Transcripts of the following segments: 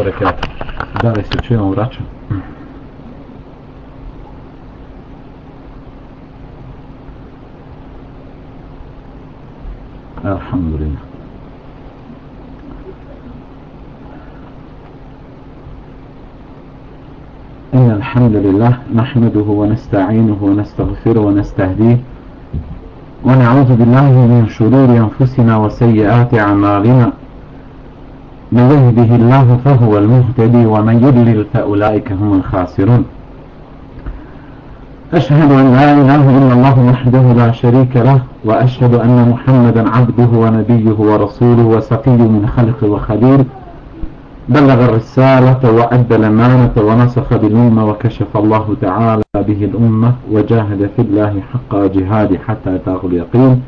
Barakatu. Da li se čujemo vraćam? Alhamdulillah. إن الحمد لله نحمده ونستعينه ونستغفره ونستهديه ونعوذ بالله من شرور أنفسنا وسيئات أعمالنا من يهده الله فهو المهتدي ومن يضلل فأولئك هم الخاسرون. أشهد أن لا إله إلا الله وحده لا شريك له وأشهد أن محمدا عبده ونبيه ورسوله وسقي من خلق وخليل بلغ الرسالة وأدى الأمانة ونصح بالأمة وكشف الله تعالى به الأمة وجاهد في الله حق جهاد حتى أتاه اليقين.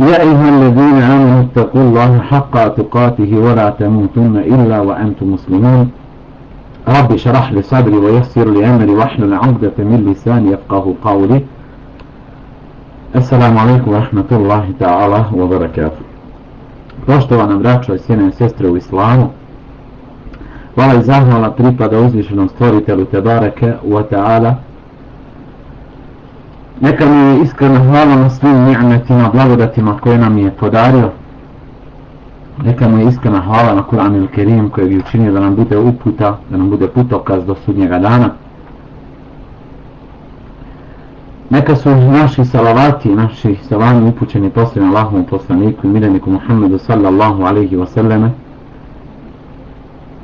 يا أيها الذين آمنوا اتقوا الله حق تقاته ولا تموتن إلا وأنتم مسلمون. رب شرح لي صدري ويسر لي أمري واحلل عقدة من لساني يفقه قولي. السلام عليكم ورحمة الله تعالى وبركاته. Poštovana braćo i sjene i sestre u islamu, hvala i zahvala pripada uzvišenom stvoritelju Tebareke Neka mi je iskreno hvala na svim ni'metima, blagodatima koje nam je podario. Neka mu je iskreno hvala na Kur'an il Kerim koji je učinio da nam bude uputa, da nam bude putokaz do sudnjega dana. Neka su naši salavati, naši salami upućeni posljedno Allahovom poslaniku i mileniku Muhammedu sallallahu alaihi wa sallame.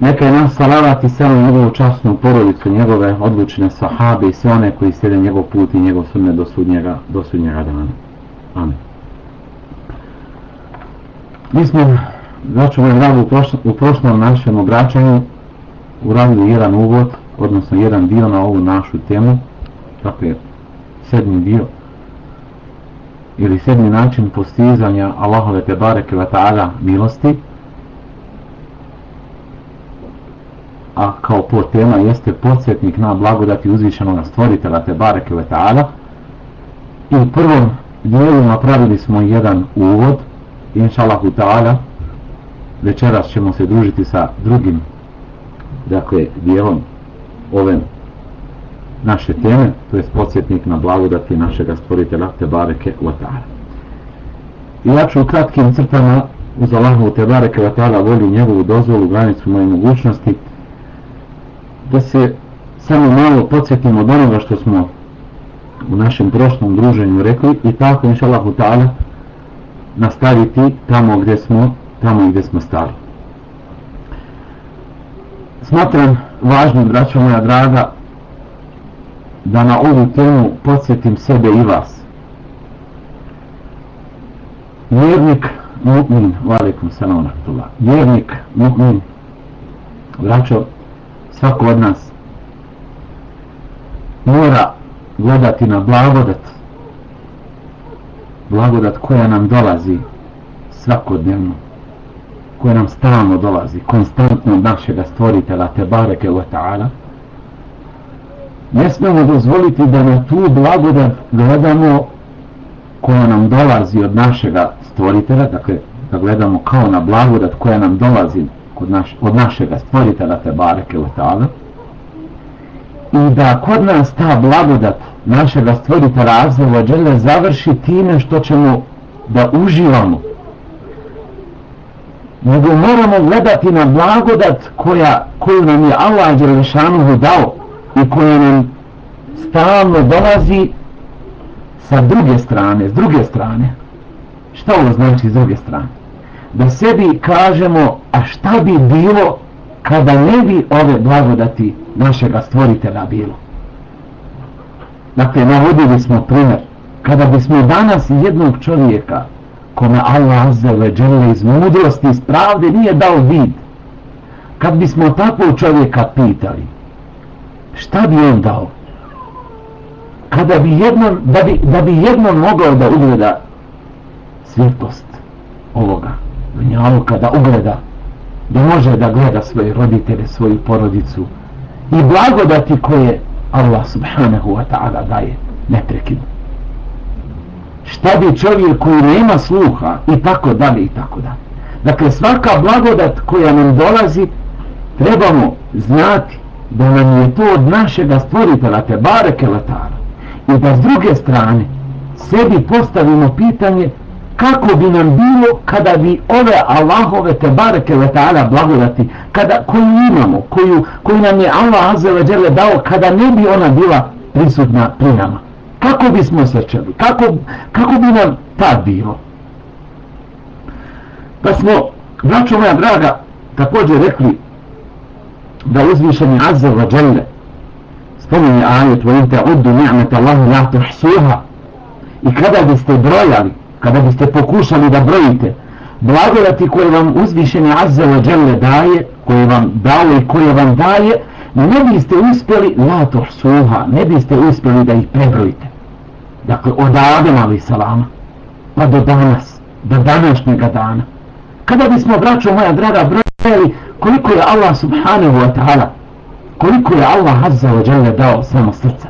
Neka je nas i selam njegovu časnu porodicu, njegove odlučene sahabe i sve one koji slijede njegov put i njegov sunne do sudnjega, do sudnjega dana. Amin. Mi smo, znači moj dragi, u, prošlo, u prošlom našem obraćanju uradili jedan uvod, odnosno jedan dio na ovu našu temu, dakle, sedmi dio, ili sedmi način postizanja Allahove te bareke wa ta'ala milosti, a kao po tema jeste podsjetnik na blagodati uzvišenog stvoritelja te bareke ve taala. I u prvom dijelu napravili smo jedan uvod inshallahu taala. Večeras ćemo se družiti sa drugim dakle dijelom ove naše teme to je podsjetnik na blagodati našega stvoritelja te bareke ve taala. I ja ću u kratkim crtama uz Allahovu te bareke ve taala voli njegovu dozvolu granicu moje mogućnosti da se samo malo podsjetimo od onoga što smo u našem prošlom druženju rekli i tako inša ta'ala nastaviti tamo gdje smo tamo gdje smo stali. Smatram važnim braćo moja draga da na ovu temu podsjetim sebe i vas. Vjernik mu'min valikum salam vjernik mu'min braćo svako od nas mora gledati na blagodat. Blagodat koja nam dolazi svakodnevno koja nam stalno dolazi konstantno od našega stvoritela te bareke wa ta'ala. Ne smemo dozvoliti da na tu blagodat gledamo koja nam dolazi od našega stvoritela dakle da gledamo kao na blagodat koja nam dolazi kod naš, od našega stvoritela te bareke u ta'ala i da kod nas ta blagodat našega stvoritela azeva Đele završi time što ćemo da uživamo nego moramo gledati na blagodat koja, koju nam je Allah Đelešanuhu dao i koja nam stalno dolazi sa druge strane, s druge strane. Šta ovo znači s druge strane? Da sebi kažemo a šta bi bilo kada ne bi ove blagodati našega stvoritela bilo? Dakle navodili smo primjer. Kada bismo danas jednog čovjeka kome Allah azze iz mudrosti iz pravde nije dao vid kad bismo takvog čovjeka pitali šta bi on dao? Kada bi jednom da bi, da bi jednom mogao da ugleda svjetlost ovoga dunjaluka da ugleda da može da gleda svoje roditelje, svoju porodicu i blagodati koje Allah subhanahu wa ta'ala daje neprekidno šta bi čovjek koji nema sluha i tako dalje i tako dalje. Dakle svaka blagodat koja nam dolazi trebamo znati da nam je to od našega stvoritelja te bareke letara i da s druge strane sebi postavimo pitanje kako bi nam bilo kada bi ove Allahove te bareke letara blagodati kada, koju imamo koju, koju nam je Allah azze dao kada ne bi ona bila prisutna pri nama? Kako bismo se čeli? Kako, kako bi nam tad bilo pa smo braćo moja draga također rekli da uzvišeni azza wa jalla spominje ajet وَإِنْ تَعُدُّ نِعْمَةَ اللَّهِ Allah la i kada biste brojali kada biste pokušali da brojite blagodati koje vam uzvišeni azza wa jalla daje koje vam dao i koje vam daje ne biste uspjeli la tuhsuha ne biste uspjeli da ih prebrojite. Dakle od Adem ali salama pa do danas do današnjega dana. Kada bismo braćo moja draga brojili koliko je Allah subhanahu wa ta'ala koliko je Allah azza wa jalla dao samo srca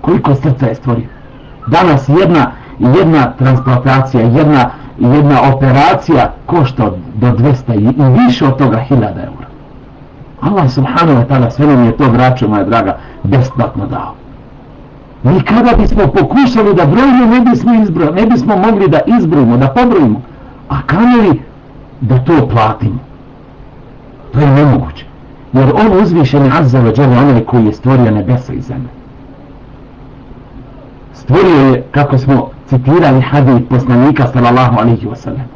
koliko srca je stvorio. Danas jedna jedna transplantacija jedna jedna operacija košta do 200 i, i više od toga 1000 eura. Allah subhanahu wa ta'ala sve nam je to vraćao, moja draga besplatno dao. Mi kada bismo pokušali da brojimo ne bismo izbro, ne bismo mogli da izbrojimo da pobrojimo a kanili da to platimo. To je nemoguće. Jer on uzvišen azza wa jalla onaj koji je stvorio nebesa i zemlje stvorio je kako smo citirali hadith poslanika sallallahu alaihi wa sallam.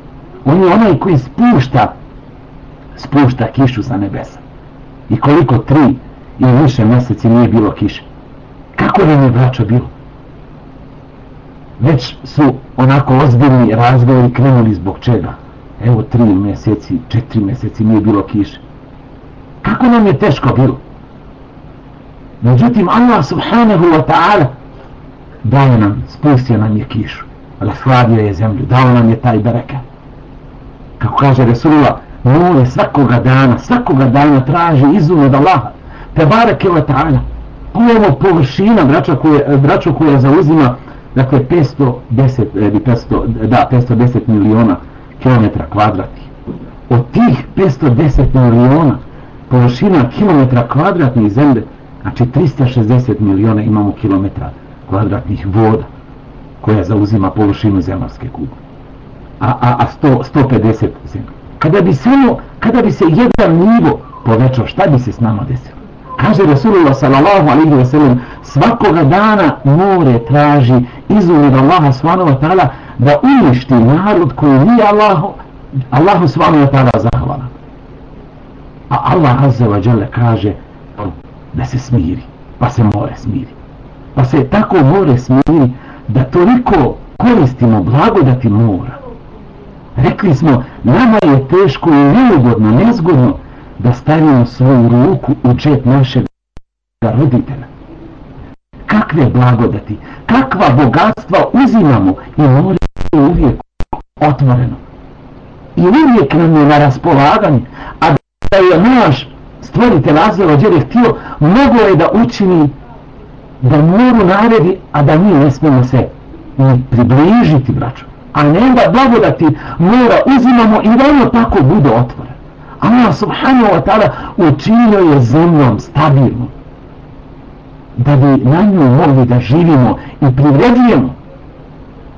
On je onaj koji spušta spušta kišu sa nebesa. I koliko tri i više mjeseci nije bilo kiše. Kako nam je braćo bilo? Već su onako ozbiljni razgovori krenuli zbog čega? Evo tri mjeseci, četiri mjeseci nije bilo kiše. Kako nam je teško bilo? Međutim Allah subhanahu wa ta'ala dao nam, spustio nam je kišu. Rashladio je zemlju, dao nam je taj bereka kako kaže Resulullah mole svakoga dana svakoga dana traži izum od Allaha te bareke wa ta'ala ovo površina braćo koje, braćo koje zauzima dakle 510 ili 500, da, 510 miliona kilometra kvadratnih. Od tih 510 miliona površina kilometra kvadratnih zemlje, znači 360 miliona imamo kilometra kvadratnih voda koja zauzima površinu zemaljske kugle. A, a, a 100, 150 zemlje. Kada bi, samo, kada bi se jedan nivo povećao, šta bi se s nama desilo? Kaže Rasulullah sallallahu alaihi wa sallam, svakoga dana more traži izumir Allaha subhanahu wa ta'ala da uništi narod koji nije Allahu, Allahu subhanahu wa ta'ala zahvala. A Allah azza wa jalla kaže da se smiri, pa se more smiri. Pa se tako more smiri da toliko koristimo blagodati mora. Rekli smo, nama je teško i neugodno, nezgodno da stavimo svoju ruku u džep našeg roditelja. Kakve blagodati, kakva bogatstva uzimamo i more je uvijek otvoreno. I uvijek nam je na raspolaganje, a da je naš stvoritelj Azeva Đere htio, mogo je da učini da moru naredi, a da mi ne smemo se ni približiti, braćo. A ne da blagodati mora uzimamo i da ono tako bude otvore. Allah subhanahu wa ta'ala učinio je zemljom stabilno. Da bi na nju mogli da živimo i privredujemo.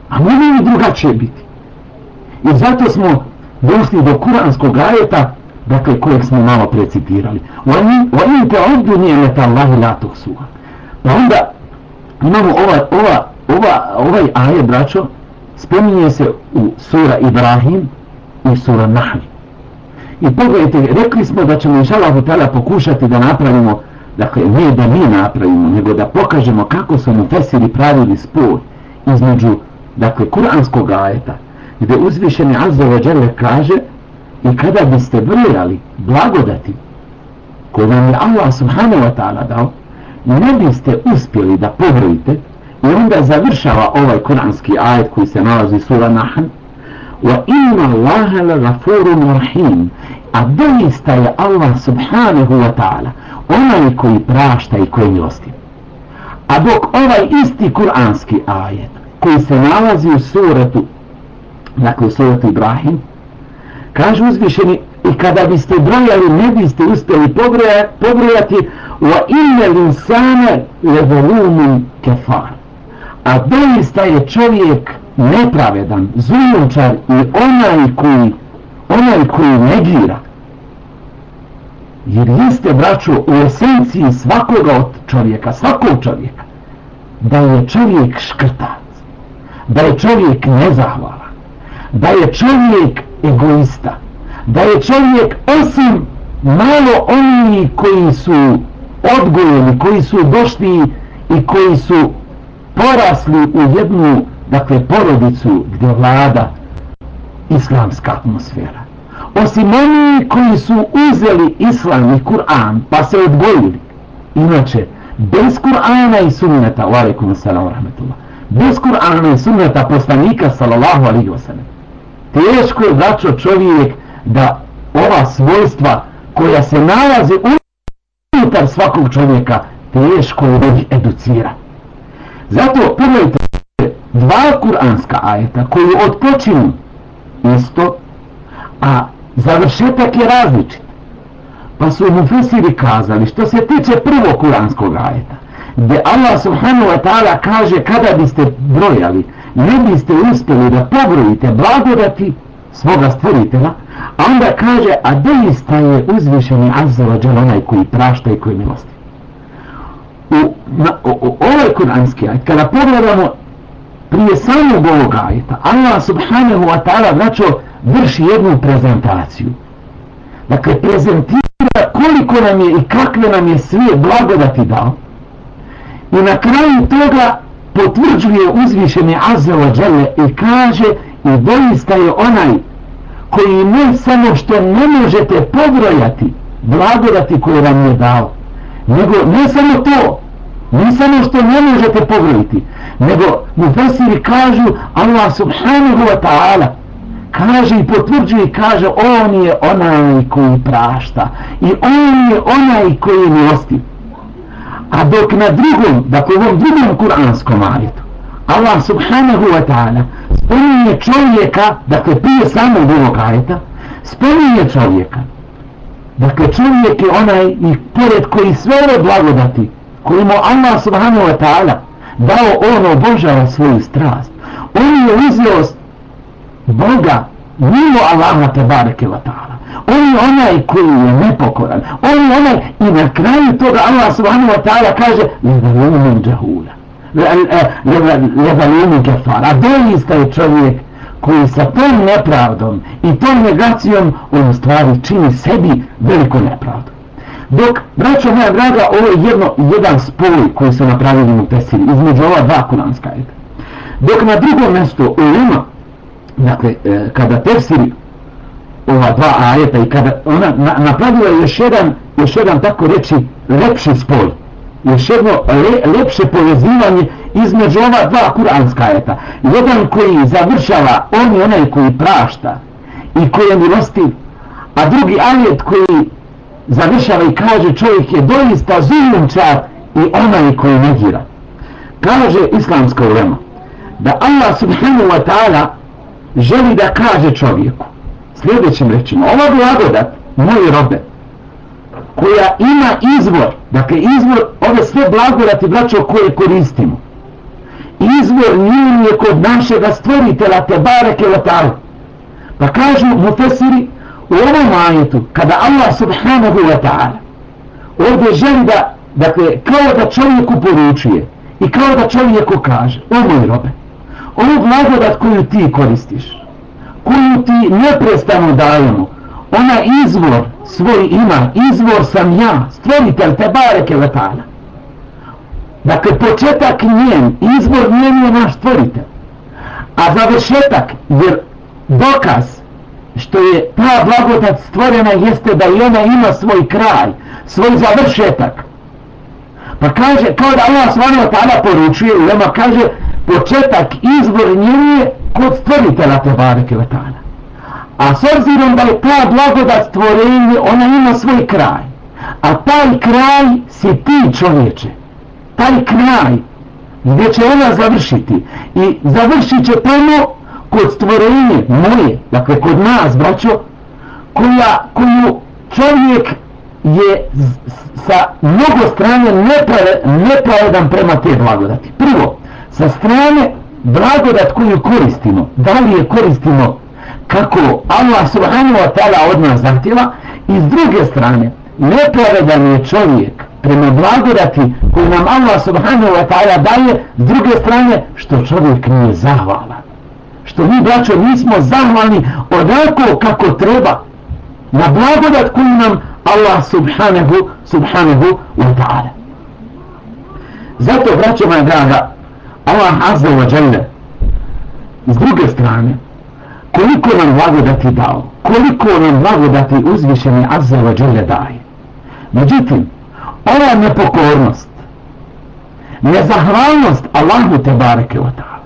A mogli li drugačije biti? I zato smo došli do kuranskog ajeta dakle kojeg smo malo precitirali وَإِنْ تَعُدُّ نِيَمَةَ اللَّهِ لَا تُحْسُوهَا pa onda imamo ova, ova, ova, ovaj ajet braćo spominje se u sura Ibrahim i sura Nahl. I pogledajte rekli smo da ćemo inša Allah pokušati da napravimo dakle ne da mi napravimo nego da pokažemo kako su mu fesiri pravili spor između dakle kuranskog ajeta gdje uzvišeni Azza wa kaže I kada biste brojali blagodati koje vam je Allah subhanahu wa ta'ala dao, ne biste uspjeli da pobrojite i onda završava ovaj kuranski ajet koji se nalazi sura Nahl wa اللَّهَ لَغَفُورٌ la rahim a doista je Allah subhanahu wa ta'ala onaj koji prašta i koji milosti. A dok ovaj isti kuranski ajet koji se nalazi u suratu dakle u suratu Ibrahim kaže uzvišeni i kada biste brojali ne biste uspjeli pobrojati wa inne linsane levolumun kefar a doista je čovjek nepravedan, zulunčar i onaj koji onaj koji negira. Jer jeste braćo u esenciji svakoga od čovjeka svakog čovjeka da je čovjek škrtac da je čovjek nezahvalan da je čovjek egoista da je čovjek osim malo oni koji su odgojeni, koji su došli i koji su porasli u jednu dakle porodicu gdje vlada islamska atmosfera. Osim oni koji su uzeli islam i Kur'an pa se odgojili inače bez Kur'ana i sunneta u alaikum salam rahmetullah bez Kur'ana i sunneta poslanika sallallahu alaihi wa sallam teško je vraćao čovjek da ova svojstva koja se nalaze u unutar svakog čovjeka teško je da educira. Zato pogledajte dva kuranska ajeta koji odpočinu isto, a završetak je različit. Pa su mu fesiri kazali što se tiče prvog kuranskog ajeta gdje Allah subhanahu wa ta'ala kaže kada biste brojali ne biste uspjeli da pobrojite blagodati svoga stvoritelja A onda kaže, a deista je uzvišeni Azzala Đal onaj koji prašta i koji milosti. U, na, u, u ovaj kuranski ajit, kada pogledamo prije samog ovog ajita, Allah subhanahu wa ta'ala vraćo vrši jednu prezentaciju. Dakle, prezentira koliko nam je i kakve nam je sve blagodati dao. I na kraju toga potvrđuje uzvišeni Azzala Đal i kaže, i doista je onaj koji ne samo što ne možete pobrojati blagodati koje vam je dao, nego ne samo to, ne samo što ne možete pobrojiti, nego mu fesiri kažu Allah subhanahu wa ta'ala kaže i potvrđuje i kaže on je onaj koji prašta i on je onaj koji je milosti. A dok na drugom, dakle u ovom drugom kuranskom ajetu, Allah subhanahu wa ta'ala spominje čovjeka, dakle prije samog ovog ajeta, spominje čovjeka. Dakle, čovjek je onaj i pored koji sve ove blagodati, koji mu Allah subhanahu wa ta'ala dao on obožava svoju strast. On je uzeo Boga mimo Allaha te bareke wa ta'ala. On je onaj koji je nepokoran. On je onaj i na kraju toga Allah subhanahu wa ta'ala kaže Levalumin džahula E, levalini kefar. A doista je čovjek koji sa tom nepravdom i tom negacijom on stvari čini sebi veliku nepravdu. Dok, braćo moja draga, ovo je jedno, jedan spoj koji su napravili u Pesiri između ova dva kuranska ajeta. Dok na drugom mjestu u Lima, dakle, e, kada Pesiri ova dva ajeta i kada ona na, napravila još jedan, još jedan tako reći lepši spoj, još jedno le, lepše povezivanje između ova dva kuranska ajeta. Jedan koji završava, on je onaj koji prašta i koji je milostiv, a drugi ajet koji završava i kaže čovjek je doista zulumčar i onaj koji negira. Kaže islamska ulema da Allah subhanahu wa ta'ala želi da kaže čovjeku sljedećim rečima, ova blagodat moj robe koja ima izvor, dakle izvor ove sve blagodati braćo koje koristimo. Izvor nije kod našeg stvoritelja te bareke. Pa kažu mufesiri u ovom ajetu, kada Allah subhanahu wa ta'ala ovdje želi da, dakle, kao da čovjeku poručuje i kao da čovjeku kaže, o moj robe, ovu blagodat koju ti koristiš, koju ti neprestano dajemo, ona izvor svoj ima, izvor sam ja, stvoritelj te bareke letala. Dakle, početak njen, izvor njen je naš stvoritelj. A završetak, jer dokaz što je ta blagodat stvorena jeste da i ona ima svoj kraj, svoj završetak. Pa kaže, kao da Allah svojno tada poručuje, ulema kaže, početak, izvor njen je kod stvoritelja te bareke letala. A s obzirom da je ta blagodat stvorenje, ona ima svoj kraj. A taj kraj si ti čovječe. Taj kraj gdje će ona završiti. I završit će tamo kod stvorenje moje, dakle kod nas, braćo, koja, koju čovjek je sa mnogo strane nepravedan prema te blagodati. Prvo, sa strane blagodat koju koristimo, da li je koristimo kako Allah subhanahu wa ta'ala od nas zahtjeva i s druge strane, nepravedan je čovjek prema blagodati koju nam Allah subhanahu wa ta'ala daje s druge strane, što čovjek nije zahvalan. Što mi, braćo, nismo zahvalni odako kako treba na blagodat koju nam Allah subhanahu, subhanahu wa ta'ala. Zato, braćo moja draga, Allah azza wa jalla s druge strane, koliko nam blagodati dao, koliko nam blagodati uzvišeni azza wa jalla daje. Međutim, ova nepokornost, nezahvalnost Allahu te bareke wa ta'ala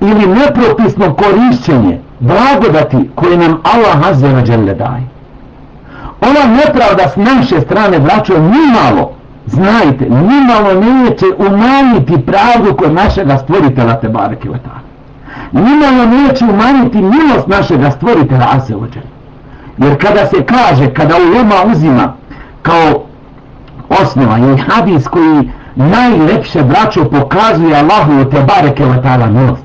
ili nepropisno korišćenje blagodati koje nam Allah azza wa jalla daje, ova nepravda s naše strane vraćuje nimalo, znajte, nimalo neće umanjiti pravdu kod našega stvoritelja te bareke ta'ala. Njima nam neće umanjiti milost našega stvoritelja Aseođe. Jer kada se kaže, kada ulema uzima kao osnova i hadis koji najlepše braćo pokazuje Allahu te bareke u etala milost,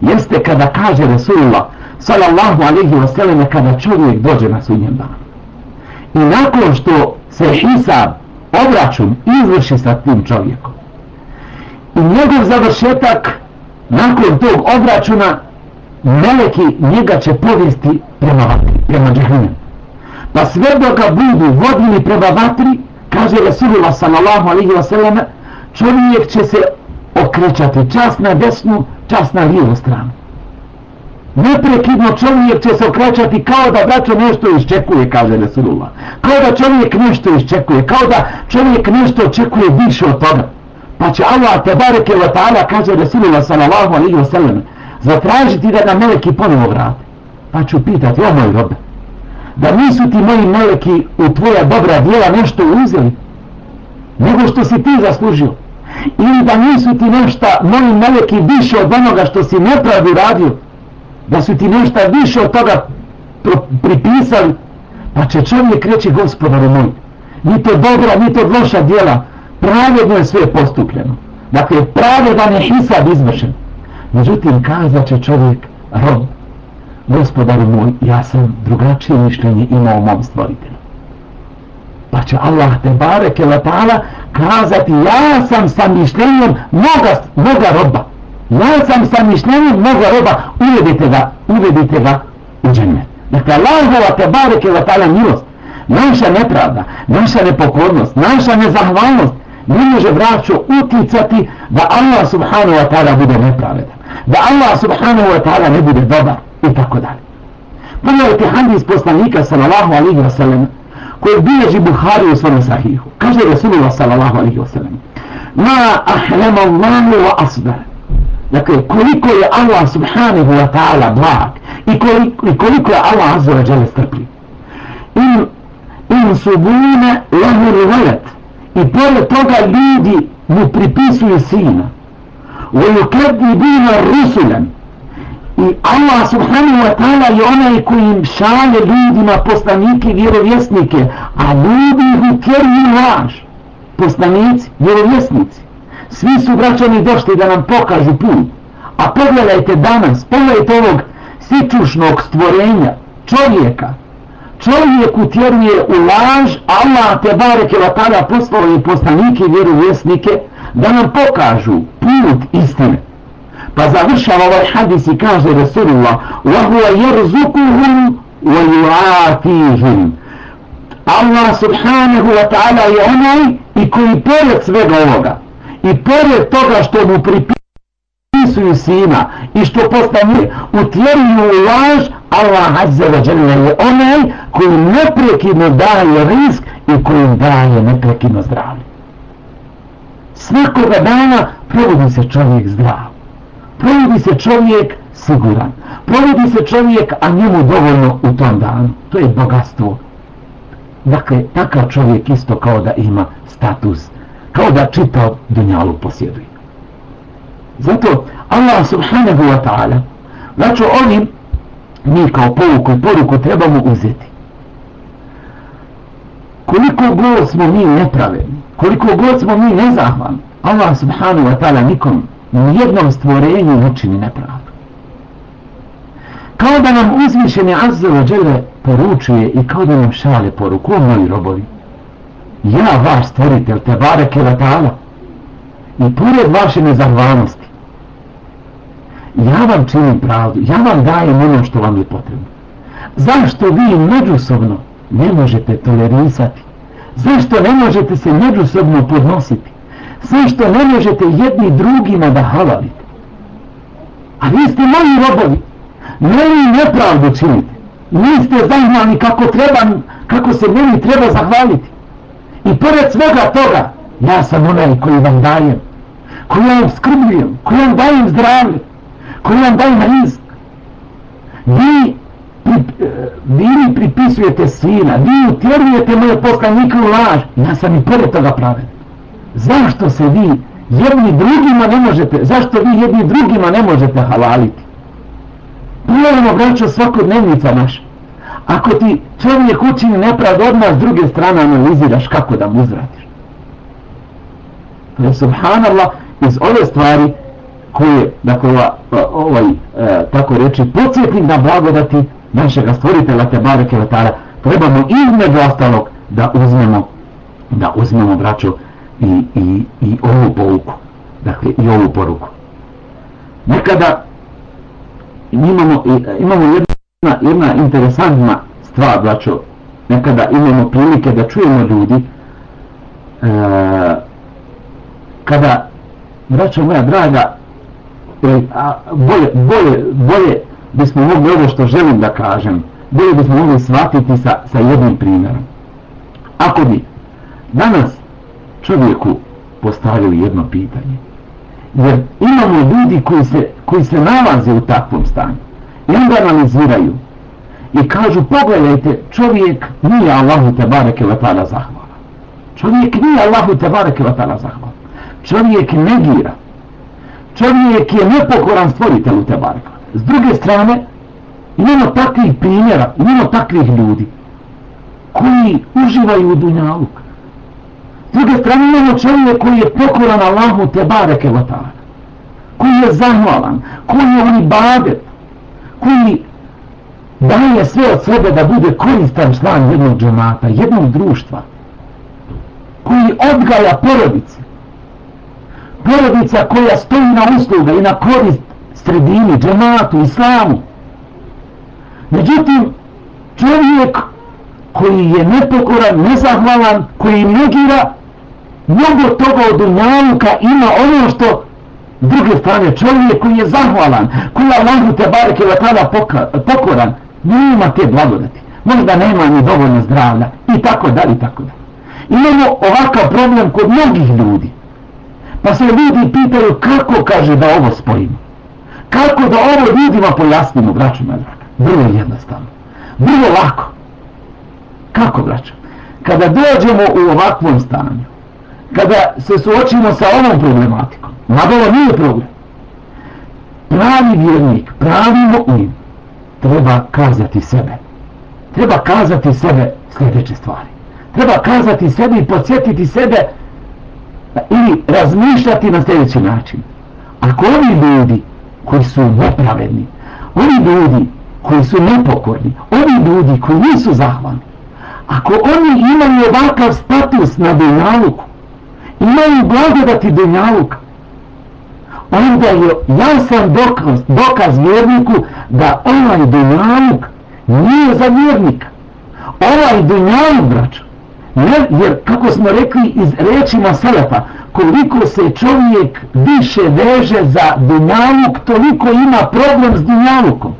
jeste kada kaže Resulullah sallallahu alaihi wa sallam kada čovjek dođe na sudnjem danu. I nakon što se hisab obračun izvrši sa tim čovjekom. I njegov završetak nakon tog obračuna meleki njega će povesti prema vatri, prema džahnem pa sve do ga budu vodili prema vatri kaže Rasulullah sallallahu alaihi wa sallam čovjek će se okrećati čas na desnu, čas na lijevu stranu neprekidno čovjek će se okrećati kao da braćo nešto iščekuje, kaže Resulullah. Kao da čovjek nešto iščekuje, kao da čovjek nešto očekuje više od toga. Pa će Allah te bareke wa ta'ala, kaže Resulullah sallallahu alaihi wa sallam, zatražiti da nam meleki ponovo vrate. Pa ću pitati, o moj robe, da nisu ti moji meleki u tvoja dobra djela nešto uzeli, nego što si ti zaslužio. Ili da nisu ti nešto moji meleki više od onoga što si nepravdu radio, da su ti nešto više od toga pripisali, pa će čovjek reći gospodaru moj, ni to dobra, ni to loša djela, pravedno je sve postupljeno. Dakle, pravedan je hisab izvršen. Međutim, kazat će čovjek, rob, gospodaru moj, ja sam drugačije mišljenje imao mom stvoritelju. Pa će Allah te bareke lepala kazati, ja sam sa mišljenjem moga, moga roba ja sam sa mišljenjem mnogo roba, uvedite ga, uvedite ga u džennet. Dakle, Allahova te bareke wa milost, naša nepravda, naša nepokornost, naša nezahvalnost, ne može vraćo uticati da Allah subhanahu wa ta'ala bude nepravedan, da Allah subhanahu wa ta'ala ne bude dobar i tako dalje. Pogledajte hadis poslanika sallallahu alaihi wa sallam, koji bilježi Buhari u svom sahihu. Kaže Rasulullah sallallahu alaihi wa sallam, ma ahlema Allahu wa asbar, Dakle, koliko je Allah subhanahu wa ta'ala blag i koliko, i koliko je Allah azza wa jale strpljiv. In, in subune lehu rivajet i pored toga ljudi mu pripisuju sina. Voju kredni bina i Allah subhanahu wa ta'ala je onaj koji im šalje ljudima poslanike i vjerovjesnike, a ljudi ih utjeruju laž. Poslanici, vjerovjesnici svi su vraćani došli da nam pokažu put. A pogledajte danas, pogledajte ovog sičušnog stvorenja, čovjeka Čovjek utjeruje u laž, Allah te bareke wa tada poslao i poslanike i vjerovjesnike da nam pokažu put istine. Pa završava ovaj hadis i kaže Rasulullah وَهُوَ يَرْزُكُهُمْ وَيُعَاتِهِمْ Allah subhanahu wa ta'ala je onaj i koji pored svega ovoga i pored toga što mu pripisuju sina i što postane utjeruju laž Allah Azza wa jalla je onaj koji neprekidno daje risk i koji daje neprekidno zdravlje. Svakoga dana provodi se čovjek zdrav. Provodi se čovjek siguran. Provodi se čovjek a njemu dovoljno u tom danu. To je bogatstvo. Dakle takav čovjek isto kao da ima status kao da čitao dunjalu posjeduje. Zato Allah subhanahu wa ta'ala znači onim mi kao povuku i poruku trebamo uzeti koliko god smo mi nepravedni, koliko god smo mi nezahvalni, Allah subhanahu wa ta'ala nikom, nijednom stvorenju ne čini nepravdu. Kao da nam uzvišeni Azza wa Jalla poručuje i kao da nam šale poruku, o moji robovi, ja vaš stvoritelj, te bareke wa ta'ala, i pored vaše nezahvalnosti, ja vam činim pravdu, ja vam dajem ono što vam je potrebno. Zašto vi međusobno ne možete tolerisati? Zašto ne možete se međusobno podnositi? Zašto ne možete jedni drugima da halalite? A vi ste moji robovi. Ne nepravdu činite? Niste zahvalni kako treba, kako se meni treba zahvaliti. I pored svega toga, ja sam onaj koji vam dajem, koji vam skrbljujem, koji vam dajem zdravlje, koji vam daje na rizk. Vi vi mi pripisujete sina, vi utjerujete moje poslanike u laž, ja sam i pored toga praven. Zašto se vi jedni drugima ne možete, zašto vi jedni drugima ne možete halaliti? Pogledamo, braćo, svakodnevnica naša. Ako ti čovjek učini nepravd od nas, s druge strane analiziraš kako da mu uzratiš. Subhanallah iz ove stvari koje, dakle, ovaj, e, tako reći, podsjetnik na blagodati našega stvoritelja te bareke letara trebamo između ostalog da uzmemo da uzmemo braću i, i, i ovu pouku dakle i ovu poruku. Nekada imamo, imamo jedna, jedna interesantna stvar braću nekada imamo prilike da čujemo ljudi e, kada braćo moja draga e, a, bolje, bolje, bolje bismo mogli ovo što želim da kažem, bolje bismo mogli shvatiti sa, sa jednim primjerom. Ako bi danas čovjeku postavili jedno pitanje, jer imamo ljudi koji se, koji se nalaze u takvom stanju i onda analiziraju i kažu pogledajte čovjek nije Allahu te bareke vatala zahvala čovjek nije Allahu te bareke vatala zahvala čovjek negira čovjek je nepokoran stvoritelj te barka. S druge strane, imamo takvih primjera, imamo takvih ljudi koji uživaju u dunjalu. S druge strane, imamo čovjek koji je pokoran Allahu te bareke vatara, koji je zahvalan, koji je oni ibadet, koji daje sve od sebe da bude koristan član jednog džemata, jednog društva, koji odgaja porodice, porodica koja stoji na usluga i na korist sredini, džematu, islamu. Međutim, čovjek koji je nepokoran, nezahvalan, koji negira, mnogo toga od unjavuka ima ono što druge strane čovjek koji je zahvalan, koji je Allahu te bareke ve tada pokoran, nema te blagodati. Možda nema ni dovoljno zdravlja i tako da i tako dalje. Imamo ovakav problem kod mnogih ljudi. Pa se ljudi pitaju kako kaže da ovo spojimo. Kako da ovo ljudima pojasnimo, braću moja draga? Vrlo jednostavno. Vrlo lako. Kako, braćo? Kada dođemo u ovakvom stanju, kada se suočimo sa ovom problematikom, nadalo nije problem. Pravi vjernik, pravi mu'min, treba kazati sebe. Treba kazati sebe sljedeće stvari. Treba kazati sebe i podsjetiti sebe ili razmišljati na sljedeći način. Ako ovi ljudi koji su nepravedni, oni ljudi koji su nepokorni, oni ljudi koji nisu zahvalni, ako oni imaju ovakav status na Dunjaluku, imaju blagodati Dunjaluka, onda je jasan dokaz, dokaz vjerniku da ovaj Dunjaluk nije za vjernika. Ovaj Dunjaluk, braćo, jer, jer kako smo rekli iz rečima Selefa, koliko se čovjek više veže za dunjaluk, toliko ima problem s dunjalukom.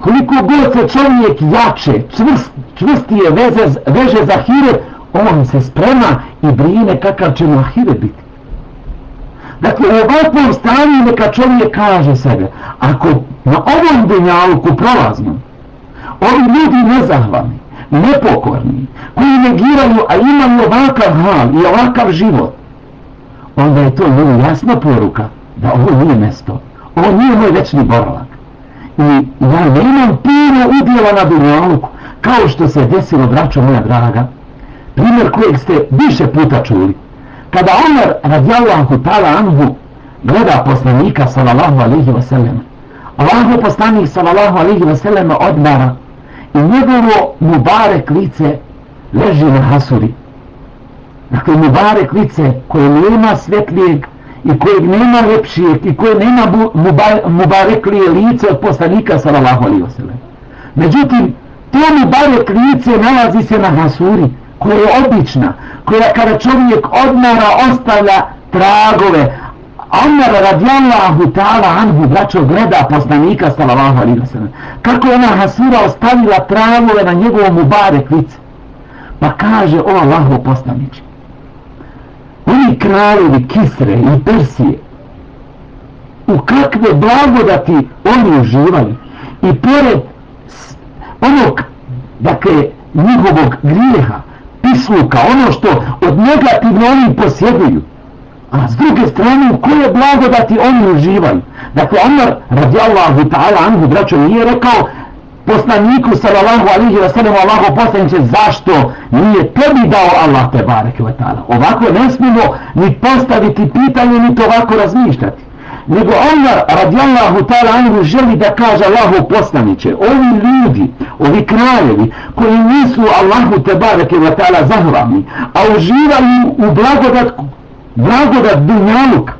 Koliko god se čovjek jače, čvrst, čvrstije veze, veže za hire, on se sprema i brine kakav će mu hire biti. Dakle, u ovakvom stanju neka čovjek kaže sebe, ako na ovom dunjaluku prolazimo, ovi ljudi nezahvalni, nepokorni, koji negiraju, a imaju ovakav hal i ovakav život, onda je to vrlo jasna poruka da ovo nije mesto. Ovo nije moj večni boravak. I ja ne imam puno udjela na dunjaluku, kao što se desilo, braćo moja draga, primjer kojeg ste više puta čuli. Kada Omer radijallahu ta'ala anhu gleda poslanika sallallahu alihi wasallam, Allahu poslanik sallallahu alihi wasallam odmara i njegovo mubarek lice leži na hasuri. Dakle, mubarek lice koje nema svetlijeg i kojeg nema lepšijeg i koje nema mubareklije lice od poslanika sallallahu alaihi wasallam. Međutim, to mubarek lice nalazi se na hasuri koja je obična, koja kada čovjek odmara ostavlja tragove, Omer radijallahu ta'ala anhu braćo gleda poslanika sallallahu alaihi wa sallam. Kako je ona hasura ostavila tragove na njegovom mubarek lice. Pa kaže o Allaho poslaniče. Oni kraljevi Kisre i Persije u kakve blagodati oni uživali i pored onog dakle njihovog grijeha pisluka, ono što od negativno oni posjeduju. A s druge strane, koje blagodati oni uživaju? Dakle, Omar, radijallahu ta'ala, anhu, braćo, nije rekao poslaniku, sallallahu alihi wa sallam, Allahu zašto nije tebi dao Allah te bareke wa ta'ala? Ovako ne smijemo ni postaviti pitanje, ni to ovako razmišljati nego Allah radijallahu ta'ala anhu želi da kaže Allaho poslaniće ovi ljudi, ovi kraljevi koji nisu Allahu tebareke wa ta'ala zahvalni a uživaju u blagodat blagodat dunjaluk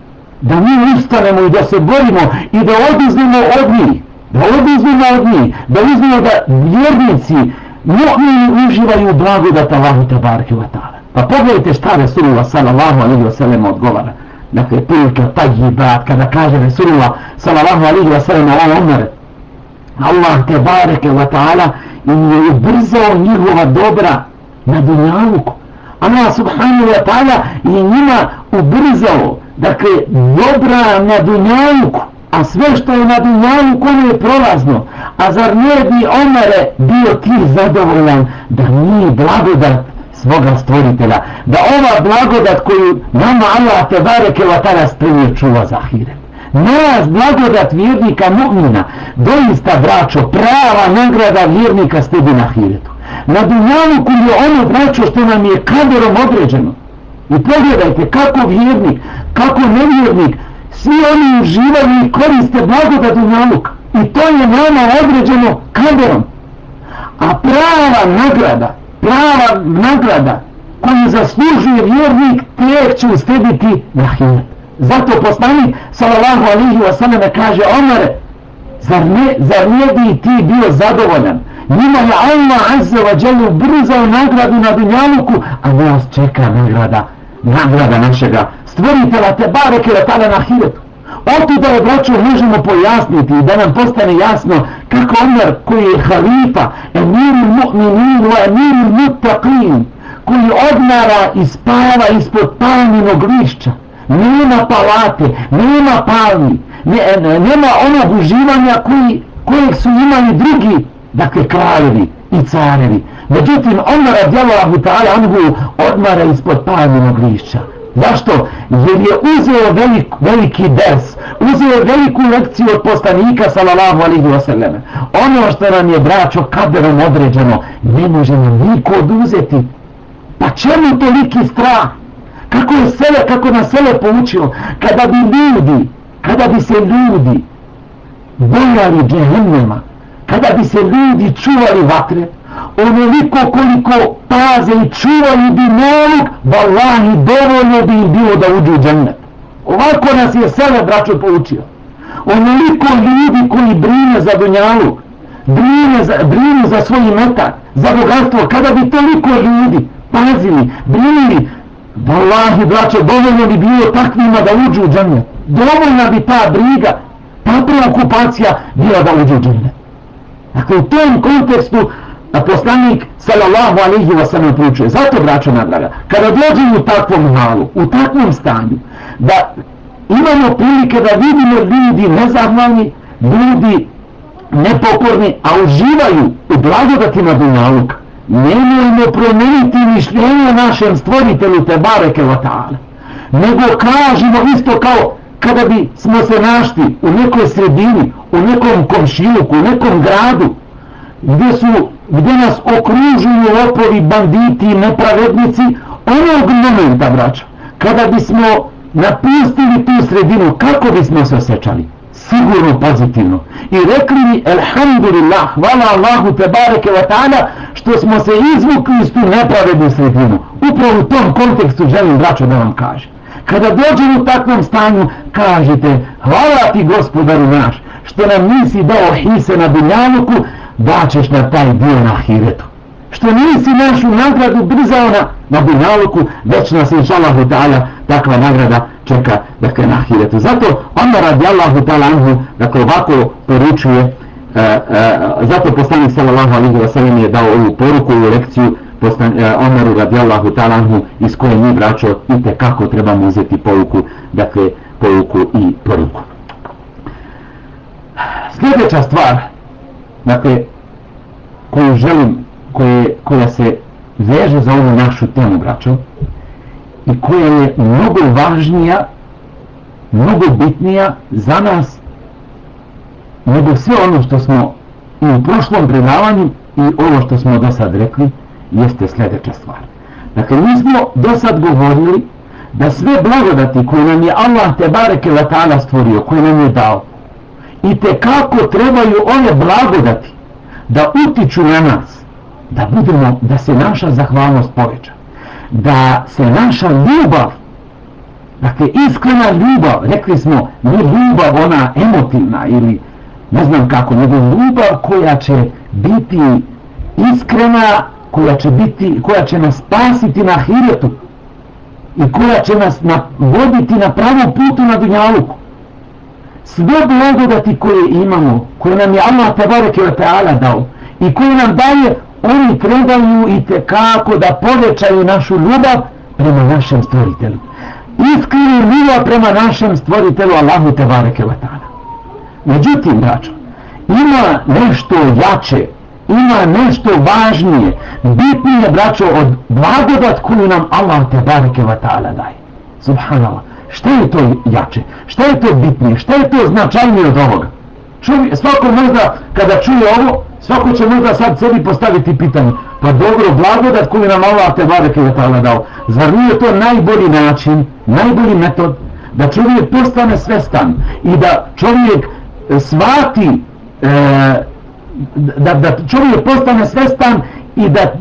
da mi ustanemo i da se borimo i da oduzmemo od njih da oduzmemo od njih da uznemo da vjernici mu'mini uživaju blagodat Allahu tabarki wa ta'ala. Pa pogledajte šta Resulullah sallallahu alaihi wa sallam odgovara. Dakle prilika tajibat kada kaže Resulullah sallallahu alaihi wa sallam Allah umar Allah te bareke wa ta'ala i je ubrzao njihova dobra na dunjaluku. Allah subhanahu wa ta'ala je njima ubrzao dakle dobra na dunjaluku a sve što je na dunjaluku ono je prolazno. A zar ne bi Omare bio ti zadovoljan da nije blagodat svoga stvoritelja da ova blagodat koju nama Allah te bareke vatara ta'ala čuva za ahiret? Nas blagodat vjernika mu'mina doista braćo prava nagrada vjernika stebi na hiretu. na dunjalu koji je ono braćo što nam je kaderom određeno i pogledajte kako vjernik kako nevjernik svi oni uživaju i koriste blagodat dunjaluka i to je nama određeno kaderom a prava nagrada prava nagrada koju zaslužuje vjernik te će ustediti na hirat. Zato poslanik sallallahu alihi wasallam kaže Omer, zar ne, zar ne bi ti bio zadovoljan? Njima je Allah azza wa dželu brzao nagradu na dunjaluku a nas čeka nagrada nagrada našega stvoritelja te bareke da tada na hiretu. Oto da je braću možemo pojasniti da nam postane jasno kako Omer koji je halifa, emirul mu'minin wa emirul muttaqin, koji odmara i spava ispod palminog lišća, nema palate, nema palmi, ne, nema onog uživanja koji, kojeg su imali drugi, dakle kraljevi i carevi. Međutim, Omer radijalahu ta'ala anhu odmara ispod palminog lišća. Zašto? Jer je uzeo velik, veliki ders, uzeo veliku lekciju od poslanika sallallahu alihi wasallam. Ono što nam je braćo kaderom određeno, ne može nam niko oduzeti. Pa čemu toliki strah? Kako je sele, kako nas sele poučio? Kada bi ljudi, kada bi se ljudi bojali džehennema, kada bi se ljudi čuvali vatre, onoliko koliko paze i čuvaju bi nalog, vallahi dovoljno bi im bilo da uđu u džennet. Ovako nas je sele braćo poučio. Onoliko ljudi koji brine za dunjalu, brine za, brine za svoj metak, za bogatstvo, kada bi toliko ljudi pazili, brinili, vallahi braćo, dovoljno bi bilo takvima da uđu u džennet. Dovoljna bi ta briga, ta preokupacija bila da uđu u džennet. Dakle, u tom kontekstu a poslanik sallallahu alaihi wa sallam pričuje. Zato braćo nadraga kada dođemo u takvom halu u takvom stanju da imamo prilike da vidimo ljudi nezahvalni ljudi nepokorni a uživaju u blagodatima dunjaluka. Nemojmo promeniti mišljenje našem stvoritelju te bareke vatale nego kažemo isto kao kada bi smo se našli u nekoj sredini u nekom komšiluku, u nekom gradu gdje su gdje nas okružuju lopovi, banditi i nepravednici, onog momenta, braća, kada bismo napustili tu sredinu, kako bismo se osjećali? Sigurno pozitivno. I rekli mi, elhamdulillah, hvala Allahu te bareke wa ta'ala, što smo se izvukli iz tu nepravednu sredinu. Upravo u tom kontekstu želim, braćo, da vam kažem. Kada dođem u takvom stanju, kažete, hvala ti gospodaru naš, što nam nisi dao hise na dunjaluku, daćeš na taj dio na hiretu. Što nisi našu nagradu brzao na, na dunjaluku, već nas inša Allahu ta'ala takva nagrada čeka dakle, na hiretu. Zato onda radi Allahu ta'ala anhu, dakle ovako poručuje, e, e, zato poslanik sallallahu alaihi wa sallam je dao ovu poruku, i lekciju, postan, uh, Omeru radijallahu talanhu iz koje mi braćo i kako trebamo uzeti poruku, dakle poruku i poruku. Sljedeća stvar, dakle, koju želim, koje, koja se veže za ovu našu temu, braćo, i koja je mnogo važnija, mnogo bitnija za nas nego sve ono što smo i u prošlom predavanju i ovo što smo do sad rekli, jeste sljedeća stvar. Dakle, mi smo do sad govorili da sve blagodati koje nam je Allah te bareke wa ta'ala stvorio, koje nam je dao, i te kako trebaju one blagodati da utiču na nas, da budemo, da se naša zahvalnost poveća, da se naša ljubav, dakle, iskrena ljubav, rekli smo, ne ljubav ona emotivna ili ne znam kako, nego ljubav koja će biti iskrena koja će biti koja će nas spasiti na hiretu i koja će nas na, voditi na pravom putu na dunjaluku sve blagodati koje imamo koje nam je Allah tabareke wa ta'ala dao i koje nam daje oni trebaju i te kako da povećaju našu ljubav prema našem stvoritelju iskreni ljubav prema našem stvoritelju Allahu tabareke wa ta'ala međutim braćo ima nešto jače ima nešto važnije, bitnije, braćo, od blagodat koju nam Allah tabareke wa ta'ala daje. Subhanallah. Šta je to jače? Šta je to bitnije? Šta je to značajnije od ovoga? Čuvi, svako možda, kada čuje ovo, svako će možda sad sebi postaviti pitanje. Pa dobro, blagodat koju nam Allah te bareke je tala dao. Zar nije to najbolji način, najbolji metod da čovjek postane svestan i da čovjek e, svati e, da, da čovjek postane svestan i da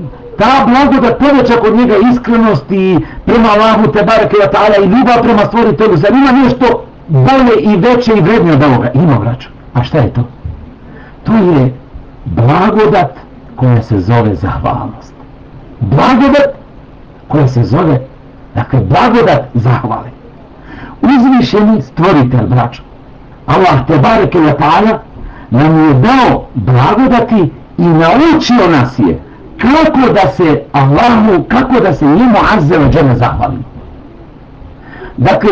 ta blagodat poveća kod njega iskrenost i prema Allahu te bareke wa ta'ala i ljubav prema stvoritelju. Zar ima nešto bolje i veće i vrednije od ovoga? Ima vraću a šta je to? To je blagodat koja se zove zahvalnost. Blagodat koja se zove dakle blagodat zahvale. Uzvišeni stvoritelj braćo. Allah te bareke wa ta'ala nam je dao blagodati i naučio nas je kako da se Allahu, kako da se njemu azzeo džene zahvalimo. Dakle,